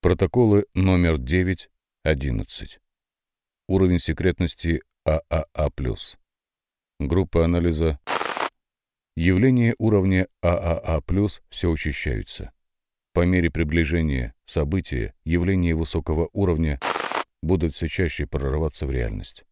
Протоколы номер 9, 11. Уровень секретности ААА+. Группа анализа. Явления уровня ААА+, все учащаются. По мере приближения события, явления высокого уровня будут все чаще прорываться в реальность.